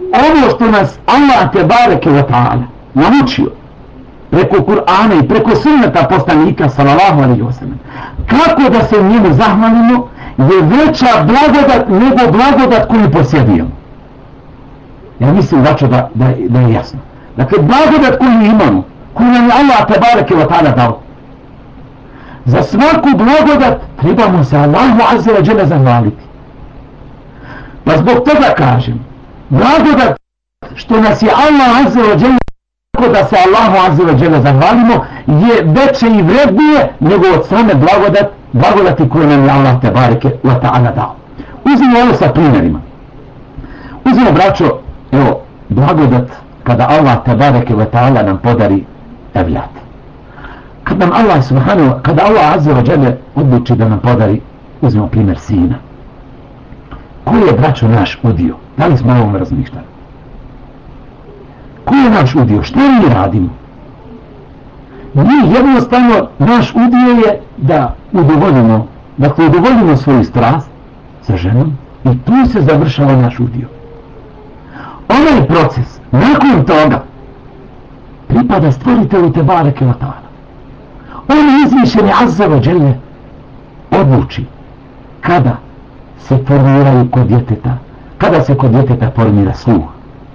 ovo što nas Allah te bareke wa ta'ala naučio preko Kur'ana i preko sunneta poslanika sallallahu alaihi wasallam kako da se njemu zahvalimo je veća blagodat nego blagodat koju posjedujemo. Ja mislim da, da, da, da je jasno. Dakle, blagodat koju imamo, koju nam je Allah te bareke wa ta'ala dao. Za svaku blagodat trebamo se Allahu Azza wa Jalla zahvaliti. Pa zbog toga kažem, blagodat što nas je Allah azze wa džele tako da se Allahu Azza wa Jalla zahvalimo je veće i vrednije nego od same blagodat, blagodati koje nam je Allah te bareke wa ta'ala dao. Uzimo ovo sa primjerima. Uzimo, braćo, evo, blagodat kada Allah tabareke wa ta'ala nam podari evljat. Kad nam Allah subhanahu, kada Allah azza wa jale odluči da nam podari, uzmemo primjer sina. Koji je braćo naš udio? Da li smo ovom razmišljali? Koji je naš udio? Što mi radimo? Mi jednostavno, naš udio je da udovoljimo, dakle udovoljimo svoju strast sa ženom i tu se završava naš udio. Onaj proces nakon toga pripada stvoritelju te bareke otara on izmišljeni azzava dželje odluči kada se formiraju kod djeteta kada se kod djeteta formira sluh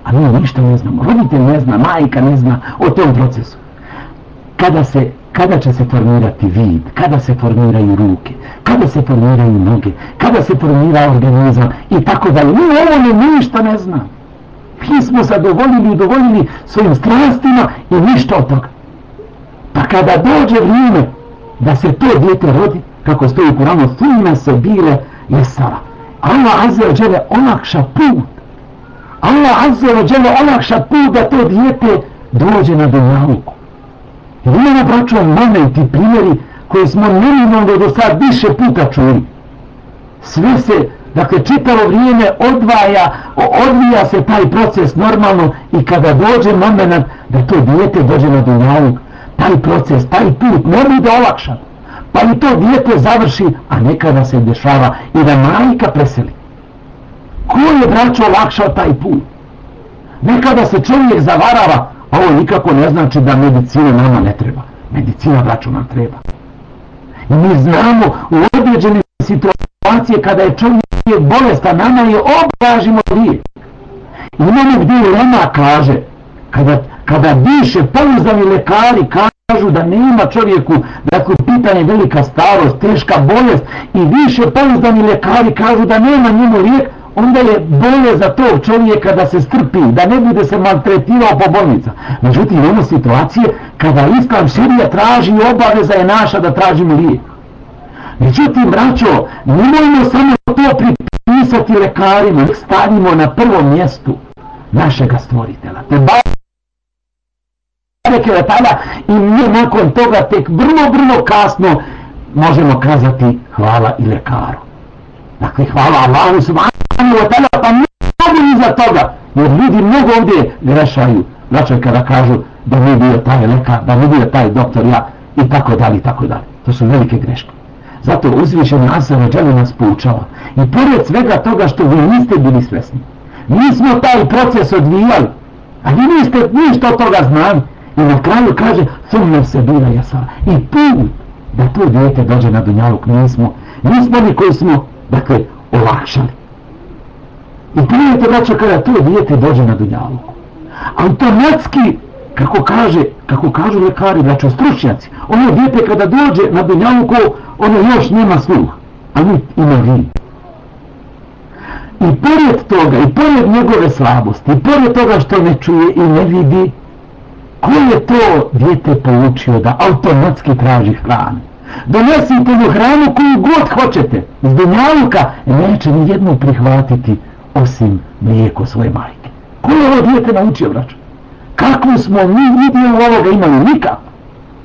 a mi ništa ne znamo roditelj ne zna, majka ne zna o tom procesu kada se kada će se formirati vid, kada se formiraju ruke, kada se formiraju noge, kada se formira organizam i tako dalje. Mi ovo ne ništa ne znamo. Mi smo zadovoljili i udovoljili svojim strastima i ništa od toga. Pa kada dođe vrijeme da se to djete rodi, kako stoji u Kuranu, sunna se bile jesara. Allah azze wa džele olakša put. Allah azze wa džele olakša put da to djete dođe na dunjaluku. Jer imamo braćo momenti, primjeri koje smo neminovno do sad više puta čuli. Sve se, dakle, čitalo vrijeme odvaja, odvija se taj proces normalno i kada dođe moment da to dijete dođe na dunjavuku, taj proces, taj put ne bude olakšan. Pa i to dijete završi, a nekada se dešava i da majka preseli. Ko je braćo olakšao taj put? Nekada se čovjek zavarava, ovo nikako ne znači da medicina nama ne treba. Medicina, braćo, nam treba. I mi znamo u određene situacije kada je čovjek bolestan, nama je obražimo lijek. Imamo gdje Lema kaže, kada, kada više pouzdani lekari kažu da nema čovjeku, dakle, pitanje velika starost, teška bolest i više pouzdani lekari kažu da nema njemu lijek, onda je bolje za tog čovjeka da se strpi, da ne bude se maltretirao po bolnica. Međutim, imamo situacije kada islam širija traži i obaveza je naša da tražimo lijek. Međutim, braćo, nemojmo samo to pripisati lekarima, stavimo na prvo mjestu našega stvoritela. Te bareke letala i mi nakon toga tek vrlo, vrlo kasno možemo kazati hvala i lekaru. Dakle, hvala Allahu subhanahu wa ta'ala, pa mnogo iza toga, jer ljudi mnogo ovdje grešaju. Znači, kada kažu da mi bio taj lekar, da mi bio taj doktor, ja, i tako dalje, i tako dalje. To su velike greške. Zato uzvišen Asana želi nas poučava. I pored svega toga što vi niste bili svesni, mi smo taj proces odvijali, a vi niste ništa od toga znali. I na kraju kaže, sumno se bila jasala. I put da to djete dođe na dunjaluk, nismo, nismo ni koji smo dakle, olakšali. I prijete, braćo, kada to djete dođe na dunjalu, automatski, kako kaže, kako kažu lekari, braćo, stručnjaci, ono djete kada dođe na dunjalu, ono još nema sluha, a mi ima vi. I pored toga, i pored njegove slabosti, i pored toga što ne čuje i ne vidi, ko je to dijete poučio da automatski traži hranu? donesite mu hranu koju god hoćete iz dunjaluka neće ni jednu prihvatiti osim mlijeko svoje majke. Ko je ovo dijete naučio vraća kako smo mi vidjeli ovoga imali? Nikak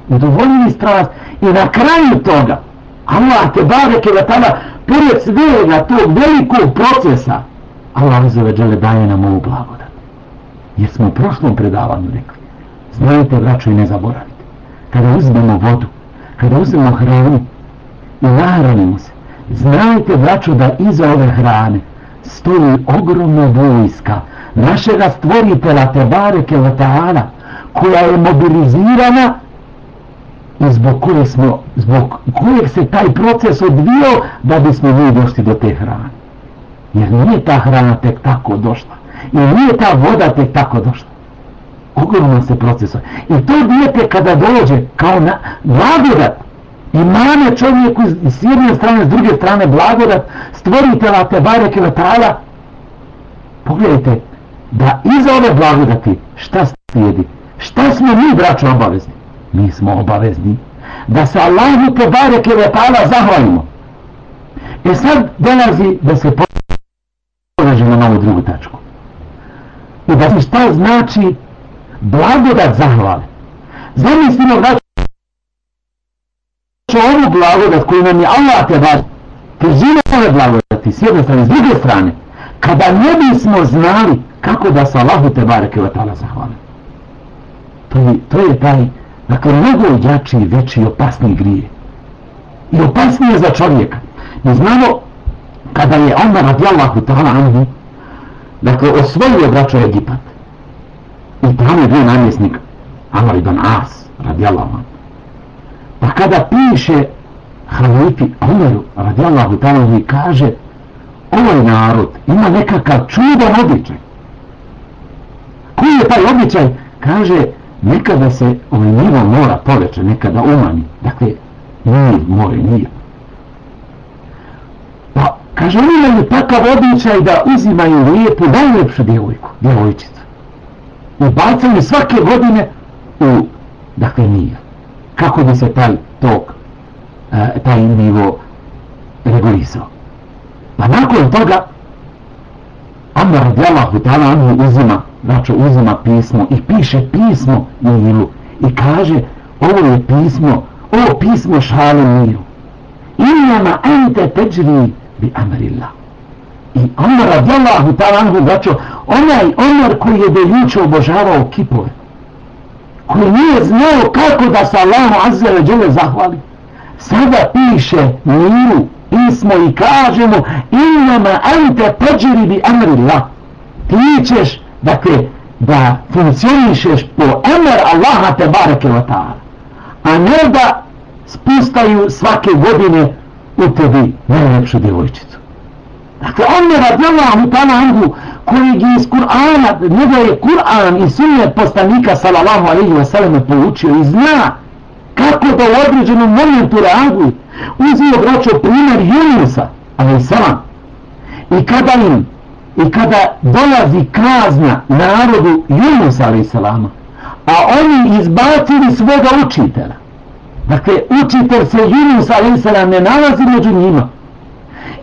udovoljili strast i na kraju toga Allah te bareke da tada pored svega tog velikog procesa Allah zove džele daje nam ovu blagodat. Jer smo u prošlom predavanju rekli znajte braću, i ne zaboravite kada uzmemo vodu kada uzmemo hranu i nahranimo se, znajte, braću, da iza ove hrane stoji ogromna vojska našega stvoritela Tebare Kevatahana, koja je mobilizirana i zbog koje smo, zbog kojeg se taj proces odvio da bismo mi došli do te hrane. Jer nije ta hrana tek tako došla. I nije ta voda tek tako došla ogromno se procesa. I to dijete kada dođe kao na blagodat imane čovjeku s jedne strane, s druge strane blagodat, stvorite la te bareke vatala, pogledajte da iza ove blagodati šta slijedi? Šta smo mi, braćo, obavezni? Mi smo obavezni da se Allahu te bareke vatala zahvalimo. E sad dolazi da se povežemo na ovu drugu tačku. I da se šta znači blagodat zahvale. Zamislimo da će ovu blagodat koju nam je Allah te bar težina ove blagodati s jedne strane, s druge strane, kada ne bismo znali kako da se Allahu te bareke wa ta'ala zahvali. To je, to je taj, dakle, mnogo jači, veći i opasni grije. I opasnije za čovjeka. Mi znamo, kada je Omar radijallahu ta'ala anhu, dakle, osvojio braćo Egipat, I tamo je bio namjesnik Amar ibn As, radijallahu anhu. Pa kada piše halifi Omeru, radijallahu ta'ala, i kaže ovaj narod ima nekakav čudan običaj. Koji je taj običaj? Kaže nekada se ovaj nivo mora poveća, nekada umanji. Dakle, nije more, nije. Pa, kaže, oni imaju takav običaj da uzimaju lijepu, najljepšu djevojku, djevojčicu. I svake godine u, dakle, nije. Kako bi se taj tok, e, taj nivo regulisao. Pa nakon toga, Amar radijallahu ta'ala anhu uzima, znači uzima pismo i piše pismo Nilu i kaže ovo je pismo, ovo pismo šalim Nilu. Inama ente teđri bi amrillah. I Amr radijallahu ta'ala anhu, vraćao, onaj Omar koji je deljuče obožavao kipove, koji nije znao kako da se Allahu Azzele Đele zahvali, sada piše miru pismo i kažemo inama ante teđiri bi amrillah ti ćeš dakle da funkcionišeš po emir Allaha te bareke wa ta'ala a ne da spustaju svake godine u tebi najlepšu djevojčicu dakle on je radijallahu ta'ala anhu koji je iz Kur'ana njega je Kur'an i sunnet poslanika sallallahu alaihi wa sallam poučio i zna kako da u određenom momentu reaguje. uzio braćo primjer Junusa, ali salam. I kada im, i kada dolazi kazna narodu Junusa, ali salama, a oni izbacili svoga učitelja. Dakle, učitelj se Junus, ali salam, ne nalazi među njima.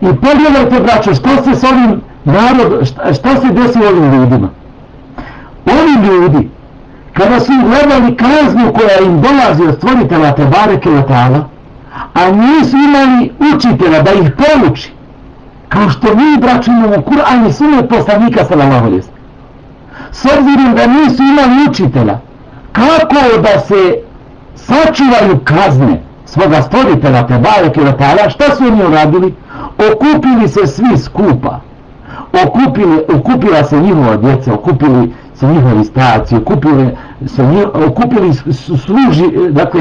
I pogledajte, braćo, što se s ovim narod, šta, šta se desi ovim ljudima? Ovi ljudi, kada su gledali kaznu koja im dolazi od stvoritela Tebare Kelatala, a nisu imali učitelja da ih pouči kao što mi braćo, u Kur'an i sunet poslanika sallallahu alaihi s obzirom da nisu imali učitelja kako da se sačuvaju kazne svoga stvoritela te bareke šta su oni uradili okupili se svi skupa. Okupili, okupila se njihova djeca okupili se njihovi staci okupili se okupili služi dakle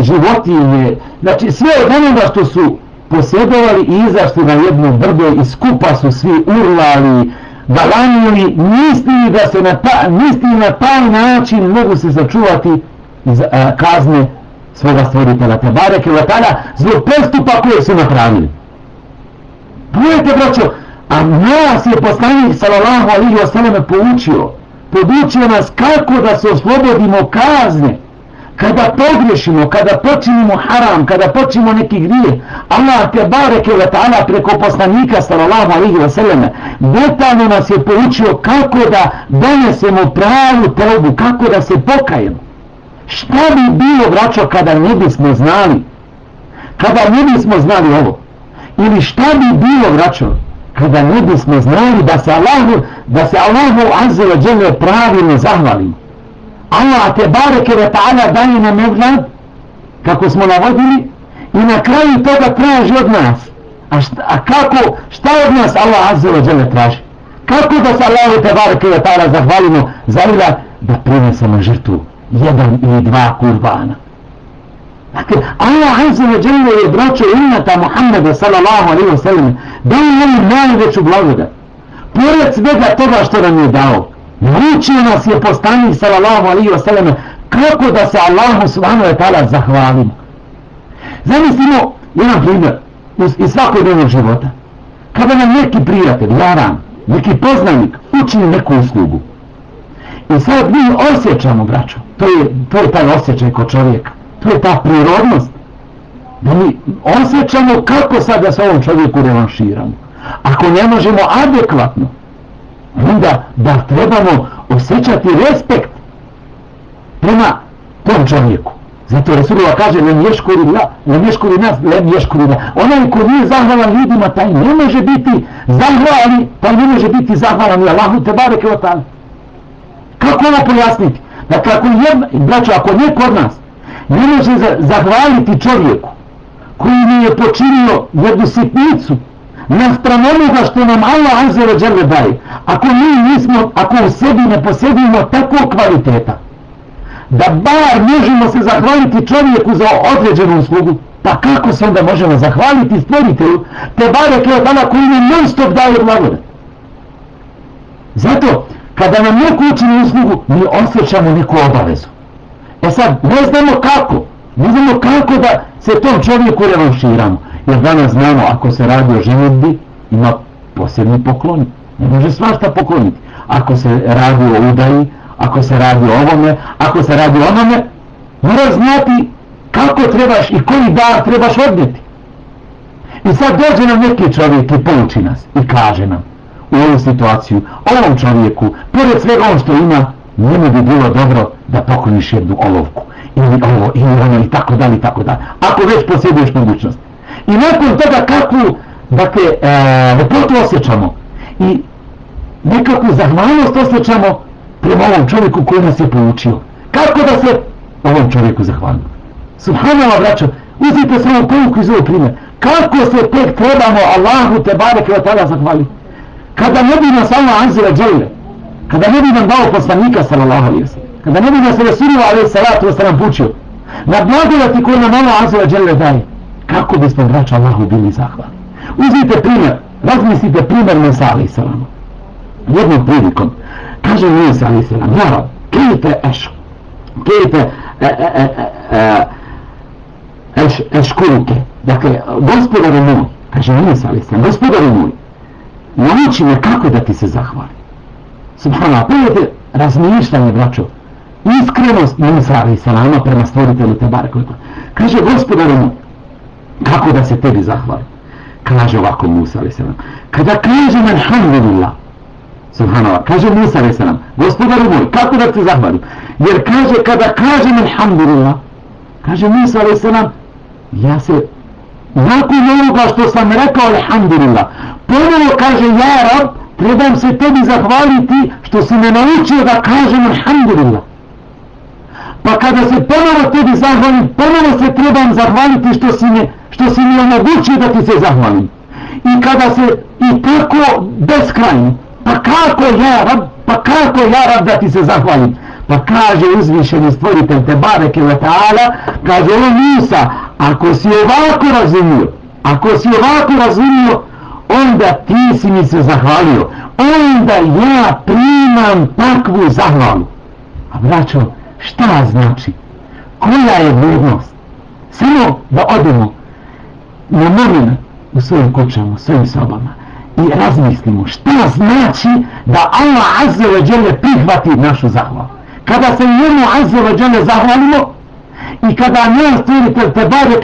životinje. Znači sve od onoga što su posjedovali i izašli na jedno brdo i skupa su svi urlali galanili mislili da se na ta, mislili na taj način mogu se začuvati iz a, kazne svoga stvoritelja. Te bareke vatala zbog prestupa koje su napravili. Pujete braćo a nas je poslanik sallallahu alihi wasallam poučio podučio nas kako da se oslobodimo kazne kada pogrešimo, kada počinimo haram, kada počinimo neki grije, Allah te bareke ve ta'ala preko poslanika sallallahu alihi wasallam detaljno nas je poučio kako da donesemo pravu teobu, kako da se pokajemo. Šta bi bilo, braćo, kada ne bismo znali? Kada ne bismo znali ovo? Ili šta bi bilo, vraćo, kada ne bismo znali da se Allahu, da se Allahu azze wa dželle pravilno zahvali. Allah te bareke ve ta'ala daje nam evlad, kako smo navodili, i na kraju toga traži od nas. A, šta, a kako, šta od nas Allah azze wa dželle traži? Kako da se Allahu te bareke ve ta'ala zahvalimo za ila da prinesemo žrtvu jedan ili dva kurbana. Dakle, Allah Azza wa Jalla je braćo ummata Muhammeda sallallahu alaihi wa sallam dao nam najveću blagodat. Pored svega toga što nam je dao, naučio nas je postanik sallallahu alaihi wa sallam kako da se Allahu subhanahu wa ta'ala zahvalimo. Zamislimo jedan primjer iz, iz svakodnevnog života. Kada nam neki prijatelj, jaran, neki poznanik učini neku uslugu. I sad mi osjećamo, braćo, to je, to je taj osjećaj kod čovjeka. To je ta prirodnost. Da mi osjećamo kako sad da se ovom čovjeku revanširamo. Ako ne možemo adekvatno, onda da trebamo osjećati respekt prema tom čovjeku. Zato Resulullah kaže lem ješkuri la, lem ješkuri nas, lem ješkuri la. Onaj ko nije zahvalan ljudima, taj ne može biti zahvalan, taj ne može biti zahvalan i Allahu te bareke o tali. Kako ovo pojasniti? Dakle, ako je, braćo, ako neko od nas ne može zahvaliti čovjeku koji mi je počinio jednu sitnicu naspram onoga što nam Allah azze wa daje. Ako mi nismo ako u sebi ne posjedimo tako kvaliteta da bar možemo se zahvaliti čovjeku za određenu uslugu pa kako se onda možemo zahvaliti stvoritelju te bare kao dana koji nam non stop daje blagodat zato kada nam neko učini uslugu mi osjećamo neku obavezu. E sad, ne znamo kako, ne znamo kako da se tom čovjeku revanširamo. Jer danas znamo, ako se radi o ženitbi, ima posebni poklon. Ne može svašta pokloniti. Ako se radi o udaji, ako se radi o ovome, ako se radi o onome, mora znati kako trebaš i koji dar trebaš odnijeti. I sad dođe nam neki čovjek i pouči nas i kaže nam u ovu situaciju, ovom čovjeku, pored svega on što ima, njemu bi bilo dobro da pokloniš jednu olovku ili ovo, ili ono, i tako dalje, i tako dalje. Ako već posjeduješ mogućnost. I nakon toga kakvu, dakle, e, lepotu osjećamo i nekakvu zahvalnost osjećamo prema ovom čovjeku koji nas je poučio. Kako da se ovom čovjeku zahvalimo? Subhanallah, braćo, uzite samo pouku iz ovog primjer. Kako se tek trebamo Allahu te bareke od tada zahvaliti? Kada ne bi nas Allah anzira džele, kada ne bi nam dao poslanika sallallahu alaihi wasallam, kada ne bi nas Resulullah alaihi salatu wasallam pučio, na blagodati koje nam Allah anzira džele daje, kako bismo braća Allahu bili zahvalni? Uzmite primjer, razmislite primjer Musa alaihi sallam. Jednom prilikom, kaže Musa alaihi salam, narod, kejte eš, kejte e e, e, e, e, eš, eškuruke, dakle, gospodaru moj, kaže Musa alaihi salam, gospodaru moj, nauči me kako da ti se zahvalim. Subhanallah, pogledajte razmišljanje, braćo, iskrenost Musa se salama prema stvoritelju te bare Kaže, gospodaru mu, kako da se tebi zahvali? Kaže ovako Musa alaihi salam. Kada kaže alhamdulillah, subhanallah, kaže Musa alaihi salam, gospodaru moj, kako da ti zahvalim? Jer kaže, kada kaže alhamdulillah, kaže Musa alaihi salam, ja se nakon onoga što sam rekao alhamdulillah, ponovo kaže ja rab, trebam se tebi zahvaliti što si me naučio da kažem alhamdulillah. Pa kada se ponovo tebi zahvalim, ponovo se trebam zahvaliti što si me, što si mi omogućio da ti se zahvalim. I kada se i tako beskrajno, pa kako ja rab, pa kako ja rab da ti se zahvalim? Pa kaže uzvišeni stvoritelj te bareke ve ta'ala, kaže o Musa, ako si ovako razumio, ako si ovako razumio, onda ti si mi se zahvalio, onda ja primam takvu zahvalu. A braćo, šta znači? Koja je vrednost? Samo da odemo na moment u svojim kućama, u svojim sobama i razmislimo šta znači da Allah Azza wa Jalla prihvati našu zahvalu. Kada se njemu Azza wa Jalla zahvalimo i kada njom stvoritelj te bare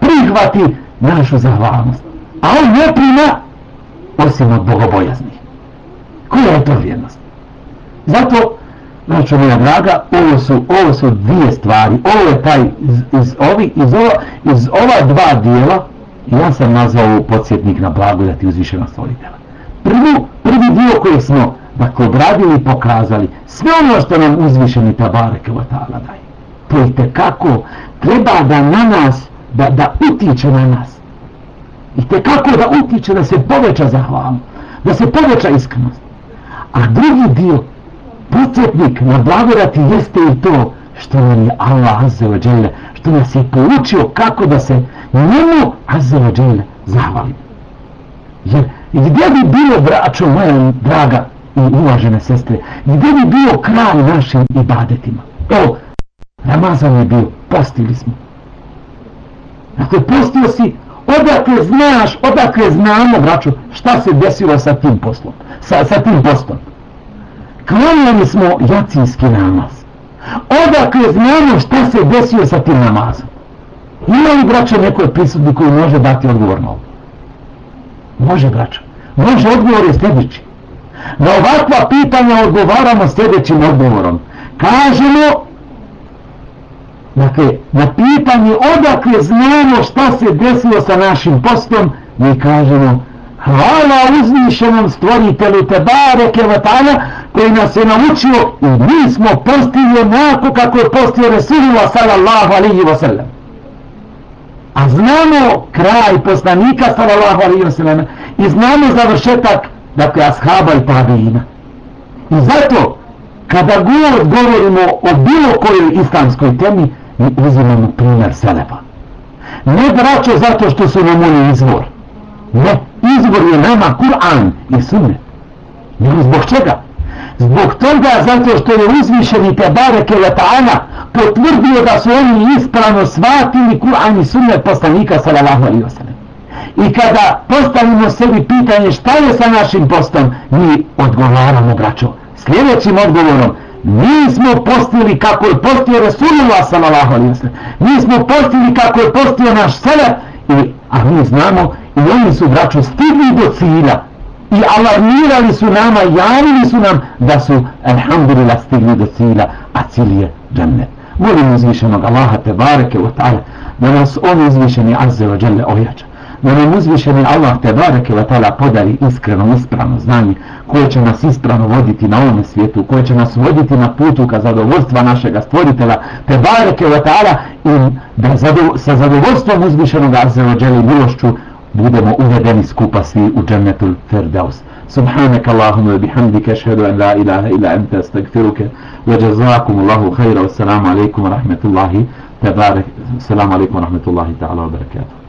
prihvati našu zahvalnost. A on ne prima osim od bogobojaznih. Koja je to vrijednost? Zato, znači moja draga, ovo su, ovo su dvije stvari. Ovo je taj, iz, iz, ovi, iz, ova, iz ova dva dijela, ja sam nazvao ovo podsjetnik na blagodati uzvišena stvoritela. Prvi, prvi dio koji smo dakle, obradili i pokazali, sve ono što nam uzvišeni tabare kevotala daje. To je tekako treba da na nas, da, da utiče na nas. I tekako da utiče da se poveća zahvalno, da se poveća iskrenost. A drugi dio, podsjetnik na blagodati jeste i to što nam je Allah Azze što nas je poučio kako da se njemu Azze wa zahvali. Jer gdje bi bilo, braćo moja draga i uvažene sestre, gdje bi bio kraj našim ibadetima? Evo, Ramazan je bio, postili smo. Dakle, postio si, odakle znaš, odakle znamo, braćo, šta se desilo sa tim poslom, sa, sa tim postom. Klanjali smo jacinski namaz. Odakle znamo šta se desilo sa tim namazom. Ima li, braćo, nekoj prisutni koji može dati odgovor na ovo? Može, braćo. Može, odgovor je sljedeći. Na ovakva pitanja odgovaramo sljedećim odgovorom. Kažemo, Dakle, na pitanje odakle znamo šta se desilo sa našim postom, mi kažemo hvala uzvišenom stvoritelju Tebare Kevatana koji nas je naučio i mi smo postili onako kako je postio Resulullah sallallahu alihi wasallam. A znamo kraj poslanika sallallahu alihi wasallam i znamo završetak dakle ashaba i tabina. I zato kada god govorimo o bilo kojoj islamskoj temi, mi uzimamo primjer Selefa. Ne braćo zato što su nam oni izvor. Ne, izvor je nama Kur'an i Sunnet. Nego zbog čega? Zbog toga, zato što je uzvišeni te bareke potvrdio da su oni ispravno shvatili Kur'an i sunnet poslanika sallallahu alaihi wasallam. I kada postavimo sebi pitanje šta je sa našim postom, mi odgovaramo, braćo, sljedećim odgovorom, mi smo postili kako je postio Resulullah sallallahu alaihi wasallam. Mi smo postili kako je postio naš seler, i, a mi znamo, i oni su, braćo, stigli do cilja, i alarmirali su nama, javili su nam da su, alhamdulillah, stigli do cilja, a cilj je džennet. Molim uzvišenog Allaha te bareke u ta'ala, da nas on uzvišeni azze wa dželle ojača. Da nam uzvišeni Allah te bareke wa ta'ala podari iskreno, ispravno znanje koje će nas ispravno voditi na ovom svijetu, koje će nas voditi na putu ka zadovoljstva našega stvoritela te bareke wa ta'ala i da zadov, sa zadovoljstvom uzvišenog azze wa milošću budemo uvedeni skupa svi u džennetul Ferdaus. Subhanak Allahumma bihamdika ashhadu an la ilaha illa anta astaghfiruka wa jazakum Allahu khayra wa assalamu alaykum wa rahmatullahi tabarak. Assalamu alaykum wa rahmatullahi ta'ala wa barakatuh.